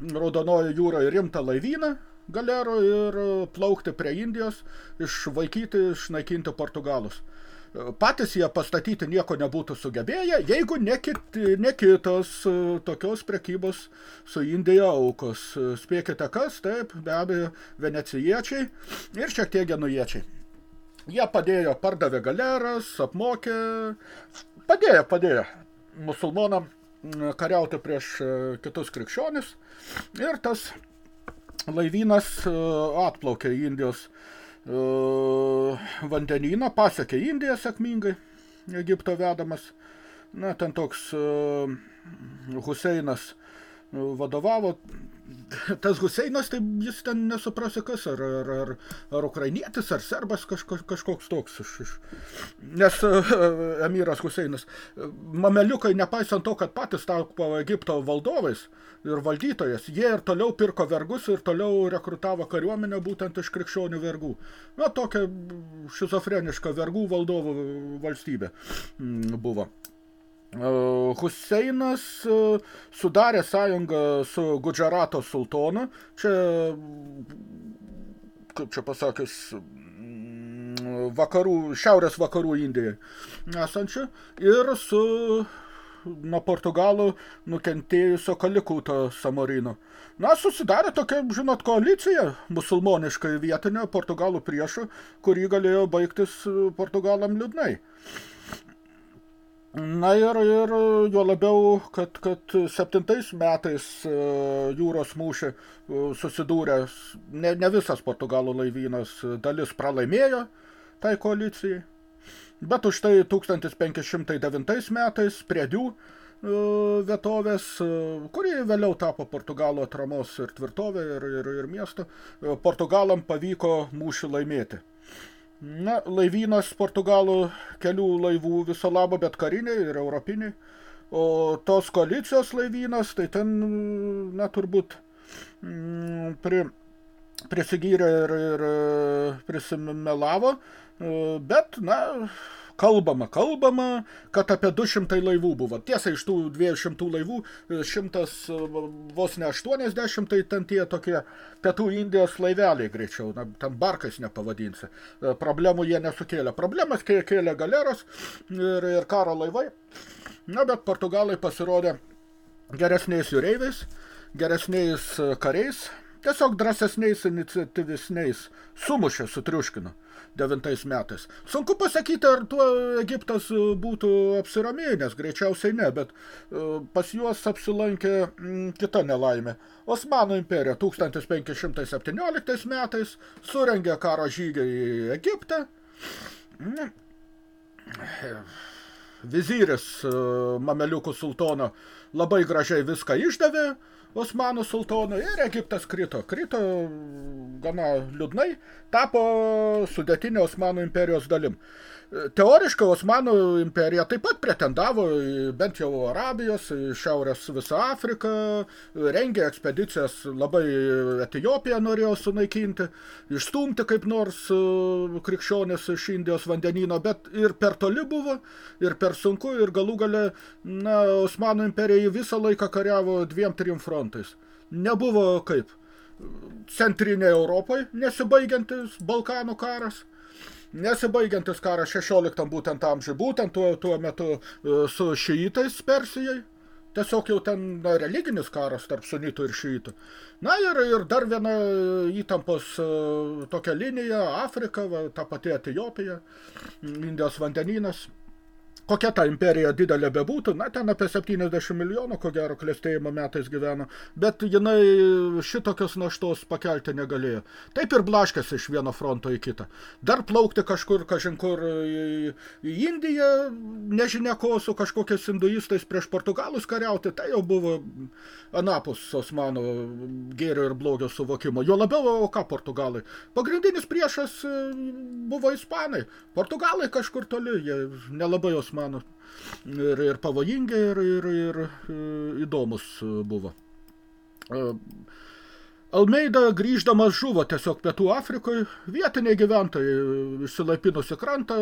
Raudonojo jūroje rimtą laivyną, galerų ir plaukti prie Indijos, išvaikyti, išnaikinti Portugalus. Patys jie pastatyti nieko nebūtų sugebėję, jeigu ne, kit, ne kitos tokios prekybos su Indija aukos. Spėkite kas, taip, be abejo, venecijiečiai ir šiek tiek genujiečiai. Jie padėjo, pardavė galeras, apmokė, padėjo, padėjo musulmonam kariauti prieš kitus krikščionis ir tas laivynas e, atplaukė į Indijos e, vandenyną, pasiekė Indiją sėkmingai, Egipto vedamas. Na, ten toks e, Huseinas vadovavo tas Huseinas, tai jis ten nesuprasi kas, ar, ar, ar, ar ukrainietis, ar serbas kažko, kažkoks toks. Iš, iš. Nes uh, emiras Huseinas, mameliukai, nepaisant to, kad patys tapo Egipto valdovais ir valdytojas, jie ir toliau pirko vergus ir toliau rekrutavo kariuomenę būtent iš krikščionių vergų. Na, tokia šizofreniška vergų valdovų valstybė buvo. Huseinas sudarė sąjungą su Gudžarato sultonu, čia, kaip čia pasakius, vakarų, šiaurės vakarų Indijai esančių, ir su nuo Portugalų nukentėjusio kalikuto Samorino. Na, susidarė tokia, žinot, koalicija musulmoniškai vietinė Portugalų priešų, kurį galėjo baigtis Portugalam liūdnai. Na ir, ir jo labiau, kad, kad septintais metais e, jūros mūšį e, susidūrė, ne, ne visas Portugalų laivynas dalis pralaimėjo tai koalicijai, bet už tai 1509 metais Priedių e, vietovės, kuri vėliau tapo Portugalų atramos ir tvirtovė ir, ir, ir miesto, Portugalam pavyko mūšį laimėti. Na, laivynas Portugalų kelių laivų viso labo, bet kariniai ir europiniai. O tos koalicijos laivynas, tai ten, na, turbūt mm, pri, prisigyrė ir, ir prisimelavo, bet, na, kalbama, kalbama, kad apie 200 laivų buvo. Tiesa, iš tų 200 laivų, 100 vos ne 80, tai ten tie tokie pietų Indijos laiveliai greičiau, na, ten barkais nepavadinsi. Problemų jie nesukėlė. Problemas kėlė galeros ir, ir karo laivai. Na, bet portugalai pasirodė geresniais jūreiviais, geresniais kariais, tiesiog drąsesniais, iniciatyvisniais, sumušė, sutriuškino devintais metais. Sunku pasakyti, ar tuo Egiptas būtų apsiramėjęs, greičiausiai ne, bet e, pas juos apsilankė kita nelaimė. Osmanų imperija 1517 metais surengė karo žygį į Egiptą. Viziris e, Mameliukų sultono labai gražiai viską išdavė Osmanų sultonui ir Egiptas krito. Krito gana liūdnai, tapo sudėtinė Osmanų imperijos dalim. Teoriškai Osmanų imperija taip pat pretendavo bent jau Arabijos, Šiaurės visą Afriką, rengė ekspedicijas, labai Etijopiją norėjo sunaikinti, išstumti kaip nors e, krikščionis iš Indijos vandenyno, bet ir per toli buvo, ir per sunku, ir galų gale, na, Osmanų imperija visą laiką kariavo dviem, trim frontais. Nebuvo kaip centrinė Europoje nesibaigiantis Balkanų karas, nesibaigiantis karas 16 būtent amžiui, būtent tuo, tuo metu e, su šiitais Persijai, tiesiog jau ten na, religinis karas tarp sunitų ir šiitų. Na ir, ir dar viena įtampos e, tokia linija, Afrika, va, ta pati Etijopija, Indijos vandenynas – kokia ta imperija didelė bebūtų, na, ten apie 70 milijonų, ko gero, klėstėjimo metais gyveno, bet jinai šitokios naštos pakelti negalėjo. Taip ir blaškėsi iš vieno fronto į kitą. Dar plaukti kažkur, kažin kur į, į Indiją, nežinia ko, su kažkokiais hinduistais prieš portugalus kariauti, tai jau buvo anapus Osmano gėrio ir blogio suvokimo. Jo labiau, o ką portugalai? Pagrindinis priešas buvo ispanai. Portugalai kažkur toli, jie nelabai Osmano mano ir, ir pavojingi, ir, ir, ir įdomus buvo. Almeida grįždamas žuvo tiesiog Pietų Afrikoje, vietiniai gyventojai išsilaipinusi krantą,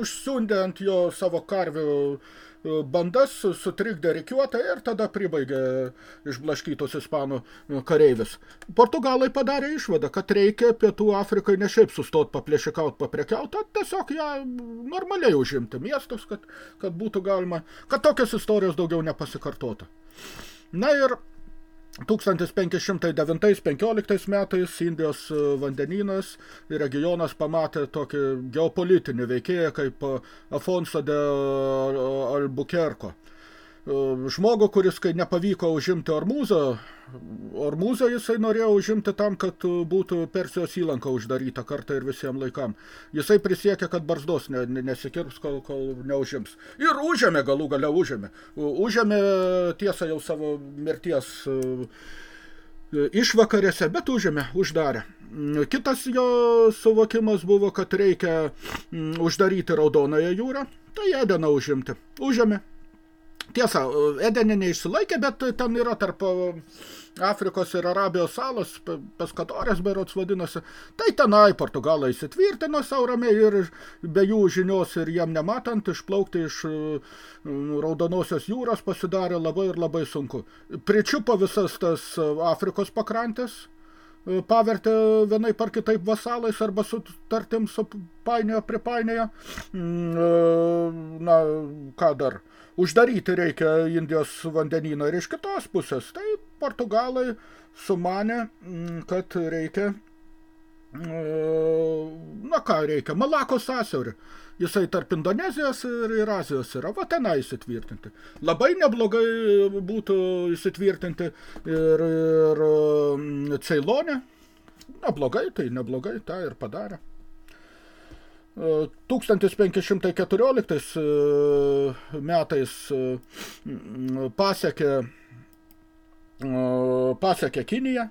užsiundė ant jo savo karvių bandas sutrikdė rikiuotę ir tada pribaigė išblaškytos ispanų kareivis. Portugalai padarė išvadą, kad reikia Pietų Afrikai ne šiaip sustot paplėšikaut, paprekiaut, o tiesiog ją normaliai užimti miestus, kad, kad būtų galima, kad tokios istorijos daugiau nepasikartotų. Na ir 1509-15 metais Indijos e, vandenynas ir regionas pamatė tokį geopolitinį veikėją kaip e, Afonso de Albuquerko. E, žmogų, kuris, kai nepavyko užimti Ormūzą, Ormūzą jisai norėjo užimti tam, kad būtų Persijos įlanka uždaryta kartą ir visiems laikam. Jisai prisiekė, kad barzdos ne, ne, nesikirps, kol, kol neužims. Ir užėmė, galų gale užėmė. Užėmė tiesą jau savo mirties išvakarėse, bet užėmė, uždarė. Kitas jo suvokimas buvo, kad reikia uždaryti Raudonąją jūrą, tai Edeną užimti. Užėmė, Tiesa, Edenė neišsilaikė, bet ten yra tarp Afrikos ir Arabijos salos, Peskatorės berots vadinasi. Tai tenai Portugalai įsitvirtino saurame ir be jų žinios ir jam nematant išplaukti iš Raudonosios jūros pasidarė labai ir labai sunku. Pričiupo visas tas Afrikos pakrantės, pavertė vienai par kitaip vasalais arba su tartim su painiojo pripainiojo. Na, ką dar? Uždaryti reikia Indijos vandenyną ir iš kitos pusės. Tai portugalai sumanė, mm, kad reikia, mm, na ką reikia, Malako sąsiaurį. Jisai tarp Indonezijos ir, ir Azijos yra, va tenai įsitvirtinti. Labai neblogai būtų įsitvirtinti ir, ir mm, Ceilonė. Neblogai, tai neblogai, tą ir padarė. 1514 e, metais e, pasiekė, e, pasiekė Kiniją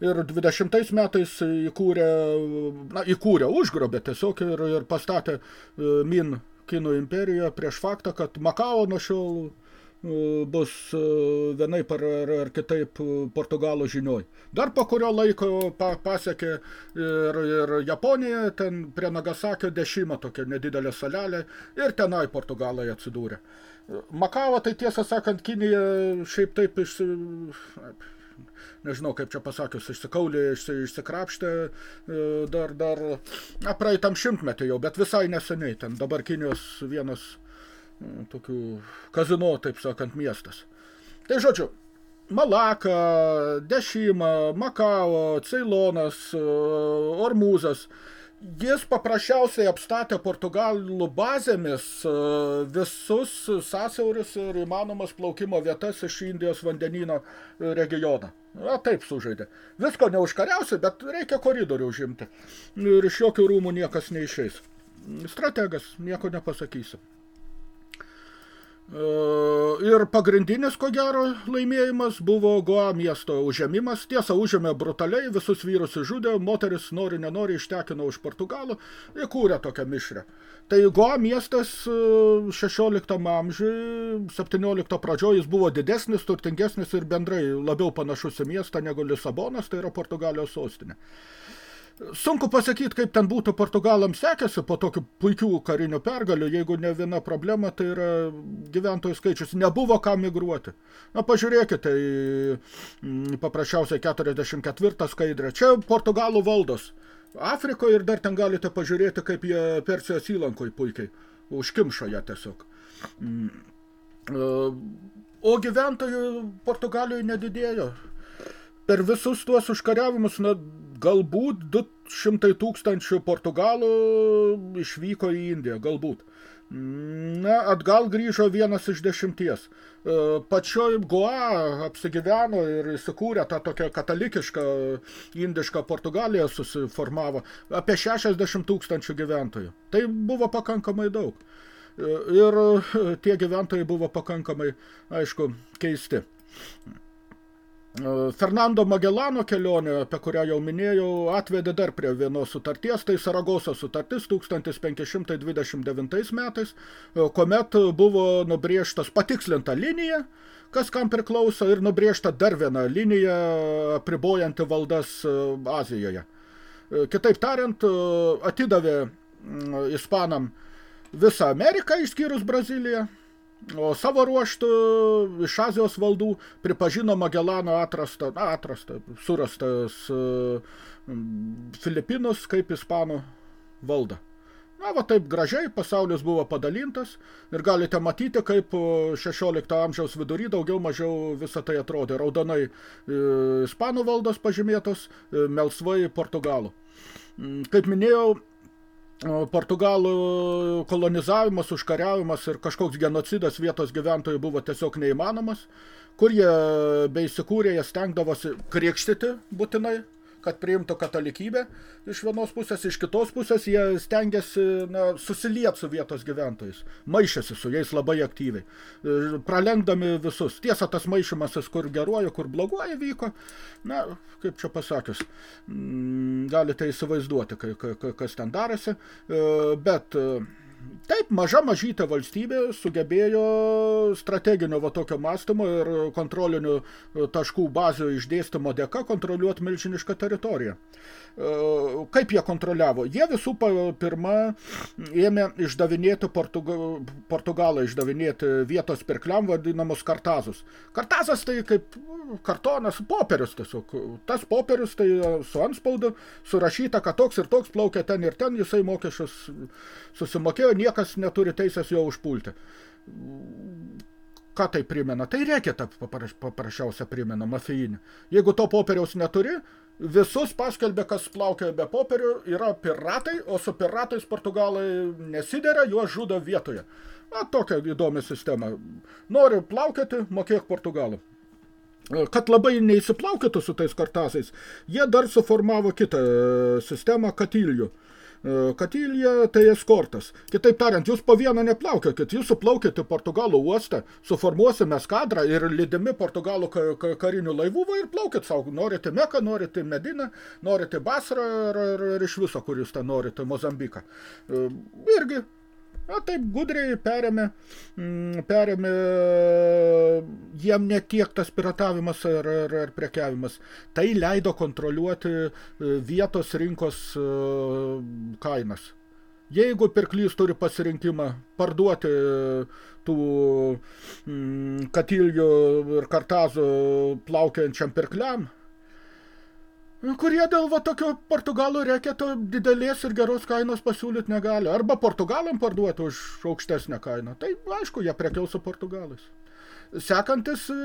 ir 20 metais įkūrė, na, įkūrė, užgrobė tiesiog ir, ir pastatė Min Kinų imperiją prieš faktą, kad Makao nuo šiol bus vienaip ar, ar, ar kitaip Portugalų žinioj. Dar po kurio laiko pa, pasiekė ir, ir Japonija, ten prie Nagasakio dešimą tokia nedidelė salelė ir tenai Portugalai atsidūrė. Makavo, tai tiesą sakant, Kinija šiaip taip iš, nežinau kaip čia pasakius, išsikaulė, išsikrapštė dar, dar, na, praeitam šimtmetį jau, bet visai neseniai, ten dabar Kinijos vienas tokių kazino, taip sakant, miestas. Tai žodžiu, Malaka, Dešima, Makao, Ceilonas, Ormūzas, jis paprasčiausiai apstatė Portugalų bazėmis visus sąsiauris ir įmanomas plaukimo vietas iš Indijos vandenyno regioną. Na, taip sužaidė. Visko neužkariausi, bet reikia koridorių užimti. Ir iš jokių rūmų niekas neišeis. Strategas, nieko nepasakysiu. Ir pagrindinis, ko gero, laimėjimas buvo Goa miesto užėmimas. Tiesa, užėmė brutaliai, visus vyrus išžudė, moteris nori, nenori ištekino už Portugalų, įkūrė tokią mišrę. Tai Goa miestas 16 e, amžiui, 17 pradžioje jis buvo didesnis, turtingesnis ir bendrai labiau panašus į miestą negu Lisabonas, tai yra Portugalijos sostinė. Sunku pasakyti, kaip ten būtų Portugalams sekėsi po tokių puikių karinių pergalių, jeigu ne viena problema, tai yra gyventojų skaičius. Nebuvo ką migruoti. Na, pažiūrėkite į mm, paprasčiausiai 44 skaidrę. Čia Portugalų valdos. Afrikoje ir dar ten galite pažiūrėti, kaip jie Persijos įlankoj puikiai užkimšo ją tiesiog. Mm. O gyventojų Portugalijoje nedidėjo. Per visus tuos užkariavimus, na, galbūt 200 tūkstančių portugalų išvyko į Indiją, galbūt. Na, atgal grįžo vienas iš dešimties. E, pačioj Goa apsigyveno ir įsikūrė tą tokią katalikišką indišką Portugaliją susiformavo apie 60 tūkstančių gyventojų. Tai buvo pakankamai daug. E, ir tie gyventojai buvo pakankamai, aišku, keisti. Fernando Magelano kelionė, apie kurią jau minėjau, atvedė dar prie vienos sutarties, tai Saragoso sutartis 1529 metais, kuomet buvo nubrėžtas patikslinta linija, kas kam priklauso, ir nubrėžta dar viena linija apribojanti valdas Azijoje. Kitaip tariant, atidavė ispanam visą Ameriką išskyrus Braziliją, O savo ruoštų iš Azijos valdų pripažino Magelano atrastą, na, atrastą, surastas uh, Filipinus kaip ispanų valdą. Na, va taip gražiai pasaulis buvo padalintas ir galite matyti, kaip 16 amžiaus vidury daugiau mažiau visą tai atrodė. Raudonai e, ispanų valdos pažymėtos, e, melsvai portugalų. Mm, kaip minėjau, Portugalų kolonizavimas, užkariavimas ir kažkoks genocidas vietos gyventojų buvo tiesiog neįmanomas, kur jie beisikūrė, jie stengdavosi krikštyti būtinai, kad priimtų katalikybę iš vienos pusės, iš kitos pusės jie stengiasi na, susiliet su vietos gyventojais, maišėsi su jais labai aktyviai, pralenkdami visus. Tiesa, tas maišymasis, kur geruoju, kur bloguoju vyko, na, kaip čia pasakius, mm, galite įsivaizduoti, kas ten darėsi, e, bet e, Taip, maža mažytė valstybė sugebėjo strateginio va tokio mąstymo ir kontrolinių taškų bazių išdėstymo dėka kontroliuoti milžinišką teritoriją. E, kaip jie kontroliavo? Jie visų pirma ėmė išdavinėti Portuga, Portugalą, išdavinėti vietos pirkliam vadinamus kartazus. Kartazas tai kaip kartonas, popierius tiesiog. Tas popierius tai su anspaudu surašyta, kad toks ir toks plaukia ten ir ten, jisai mokesčius susimokėjo, niekas neturi teisės jo užpulti ką tai primena? Tai reketą paprasčiausia primena, mafijinį. Jeigu to popieriaus neturi, visus paskelbė, kas plaukia be popierių, yra piratai, o su piratais portugalai nesidera, juos žudo vietoje. Na, tokia įdomi sistema. Nori plaukioti, mokėk portugalų. Kad labai neįsiplaukėtų su tais kartasais, jie dar suformavo kitą sistemą katilijų. E, Katilija tai eskortas. Kitaip tariant, jūs po vieną neplaukiokit, jūs suplaukite Portugalų uostą, suformuosime skadrą ir lydimi Portugalų karinių laivų ir plaukit savo. Norite Meką, norite Mediną, norite Basrą ir, ir, ir iš viso, kur jūs ten norite, Mozambiką. E, irgi Na, taip gudriai perėmė, mm, perėmė jiem ne tiek tas piratavimas ar, ar, ar prekiavimas. Tai leido kontroliuoti e, vietos rinkos e, kainas. Jeigu pirklys turi pasirinkimą parduoti tų mm, katiljų ir kartazų plaukiančiam pirkliam, kurie dėl va tokio portugalų reketo didelės ir geros kainos pasiūlyti negali. Arba portugalam parduoti už aukštesnę kainą. Tai, aišku, jie prekiaus su portugalais. Sekantis e,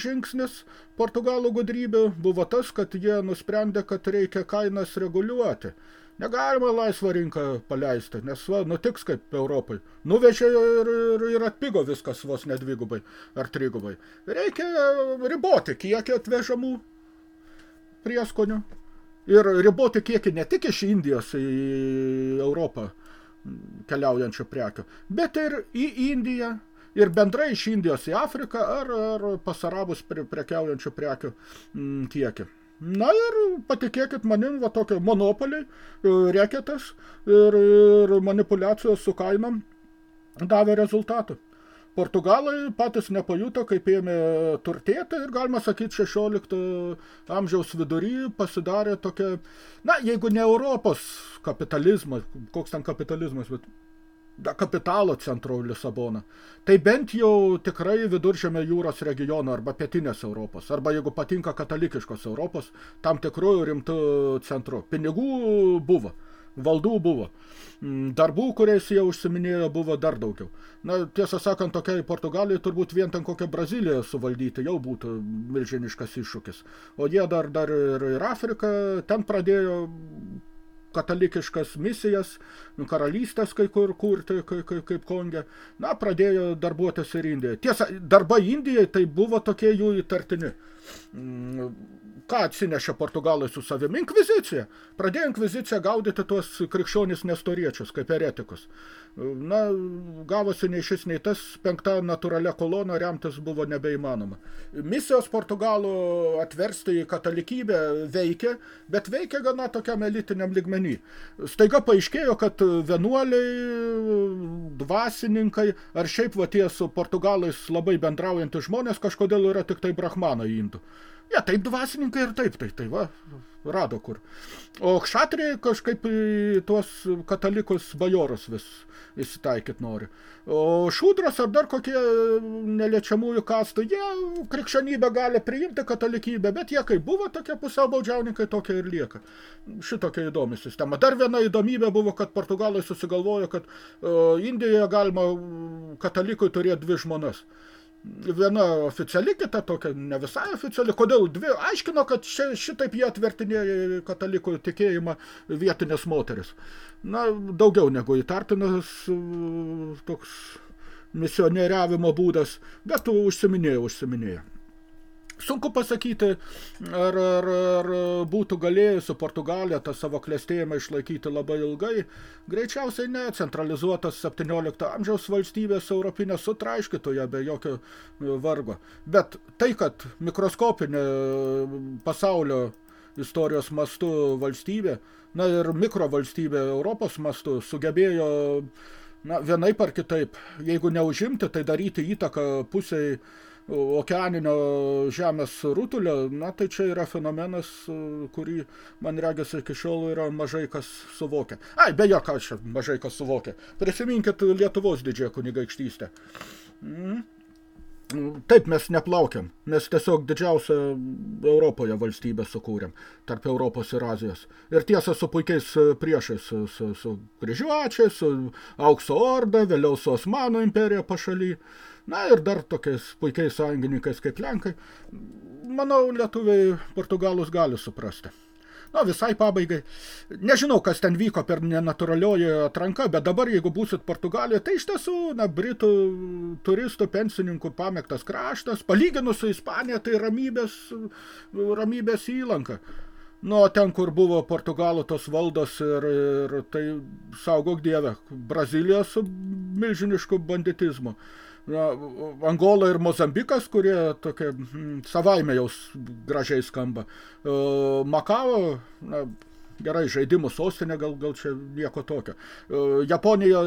žingsnis portugalų gudrybė buvo tas, kad jie nusprendė, kad reikia kainas reguliuoti. Negalima laisvą rinką paleisti, nes va, nutiks kaip Europai. Nuvežė ir, ir, ir atpigo viskas vos nedvigubai ar trigubai. Reikia riboti kiekį atvežamų prieskonių ir riboti kiekį ne tik iš Indijos į Europą keliaujančių prekių, bet ir į Indiją, Ir bendrai iš Indijos į Afriką ar, ar pas arabus pre, prekiaujančių prekių mm, kiekį. Na ir patikėkit manim, va tokie monopoliai, e, reketas ir, ir manipulacijos su kainom davė rezultatų. Portugalai patys nepajuto, kaip ėmė turtėti ir galima sakyti 16 amžiaus vidury pasidarė tokia, na, jeigu ne Europos kapitalizmas, koks ten kapitalizmas, bet kapitalo centro Lisaboną. Tai bent jau tikrai viduržėmio jūros regiono arba pietinės Europos, arba jeigu patinka katalikiškos Europos, tam tikrų rimtų centrų. Pinigų buvo, valdų buvo. Mm, darbų, kuriais jie užsiminėjo, buvo dar daugiau. Na, tiesą sakant, tokiai Portugalijai turbūt vien ten kokią Braziliją suvaldyti jau būtų milžiniškas iššūkis. O jie dar, dar ir, ir Afriką ten pradėjo katalikiškas misijas, karalystės kai kur kurti, kaip, kaip, kaip Konge. Na, pradėjo darbuotis ir Indijoje. Tiesa, darbai Indijai tai buvo tokie jų įtartini. Mm, ką atsinešė portugalai su savimi? Inkvizicija. Pradėjo inkviziciją gaudyti tuos krikščionis nestoriečius, kaip eretikus. Na, gavosi nei šis, nei tas penkta natūralia kolona remtis buvo nebeįmanoma. Misijos Portugalų atversti į katalikybę veikia, bet veikia gana tokiam elitiniam ligmenį. Staiga paaiškėjo, kad vienuoliai, dvasininkai ar šiaip va tie su portugalais labai bendraujantys žmonės kažkodėl yra tik tai brahmanai indų. Ja, taip dvasininkai ir taip, tai, tai va, rado kur. O kšatriai kažkaip tuos katalikus bajorus vis įsitaikyt nori. O šūdras ar dar kokie neliečiamųjų kastų, jie krikščionybę gali priimti katalikybę, bet jie kaip buvo tokie pusiau baudžiauninkai, tokie ir lieka. Šitokia įdomi sistema. Dar viena įdomybė buvo, kad portugalai susigalvojo, kad Indijoje galima katalikui turėti dvi žmonas viena oficiali, kita tokia ne visai oficiali. Kodėl dvi? Aiškino, kad ši, šitaip jie atvertinėja katalikų tikėjimą vietinės moteris. Na, daugiau negu įtartinas toks misionieriavimo būdas, bet užsiminėjo, užsiminėjo. Sunku pasakyti, ar, ar, ar būtų galėjusi Portugalija tą savo klestėjimą išlaikyti labai ilgai. Greičiausiai ne, centralizuotas 17 amžiaus valstybės europinė sutraiškytoje be jokio e, vargo. Bet tai, kad mikroskopinė pasaulio istorijos mastu valstybė, na ir mikrovalstybė Europos mastu sugebėjo na, vienaip ar kitaip, jeigu neužimti, tai daryti įtaką pusiai okeaninio žemės rutulio, na tai čia yra fenomenas, kurį man regis iki šiol yra mažai kas suvokia. Ai, beje, ką čia mažai kas suvokia. Prisiminkit Lietuvos didžiąją kunigaikštystę. Mm. Taip mes neplaukiam, mes tiesiog didžiausią Europoje valstybę sukūrėm, tarp Europos ir Azijos. Ir tiesa su puikiais priešais, su, su, su kryžiuočiais, su Aukso Orda, vėliau su Osmanų imperija pašaly. Na ir dar tokiais puikiais sąjungininkais kaip Lenkai. Manau, lietuviai Portugalus gali suprasti. Na, visai pabaigai. Nežinau, kas ten vyko per nenaturalioji atranka, bet dabar, jeigu būsit Portugalijoje, tai iš tiesų, na, Britų turistų, pensininkų pamėgtas kraštas, palyginus su Ispanija, tai ramybės, ramybės įlanka. Nu, ten, kur buvo Portugalų tos valdos ir, ir tai saugok dievę, Brazilija su milžinišku banditizmu Angola ir Mozambikas, kurie tokie mm, savaime jau gražiai skamba. Makao, na, gerai, žaidimų sostinė, gal, gal čia nieko tokio. Japonija,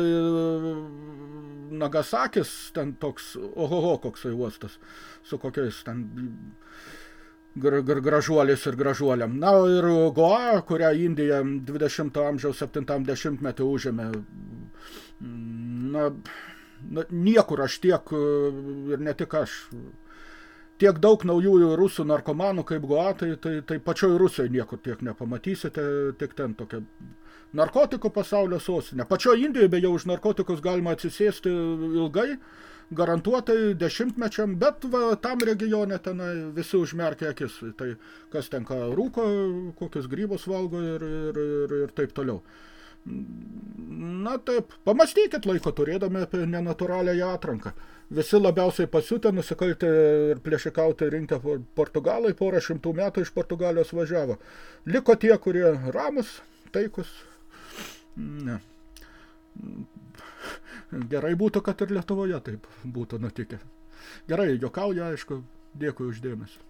Nagasakis, ten toks, ohoho, koksai uostas, su kokiais ten gra, gra, gražuolis ir gražuoliam. Na ir Goa, kurią Indija 20 amžiaus 70 metį užėmė, mm, na, na, niekur aš tiek, e, ir ne tik aš, tiek daug naujųjų rusų narkomanų kaip Goa, tai, tai, pačioj Rusijoje niekur tiek nepamatysite, tik ten tokia narkotikų pasaulio sostinė. Pačioje Indijoje beje už narkotikus galima atsisėsti ilgai, garantuotai dešimtmečiam, bet va, tam regione tenai visi užmerkia akis. Tai kas ten ką rūko, kokius grybus valgo ir, ir, ir, ir taip toliau. Na taip, pamastykit laiko turėdami apie nenatūralią atranką. Visi labiausiai pasiutę, nusikaltę ir plėšikauti rinkę Portugalai porą šimtų metų iš Portugalijos važiavo. Liko tie, kurie ramus, taikus. Ne. Gerai būtų, kad ir Lietuvoje taip būtų nutikę. Gerai, jokauja, aišku, dėkui uždėmesi.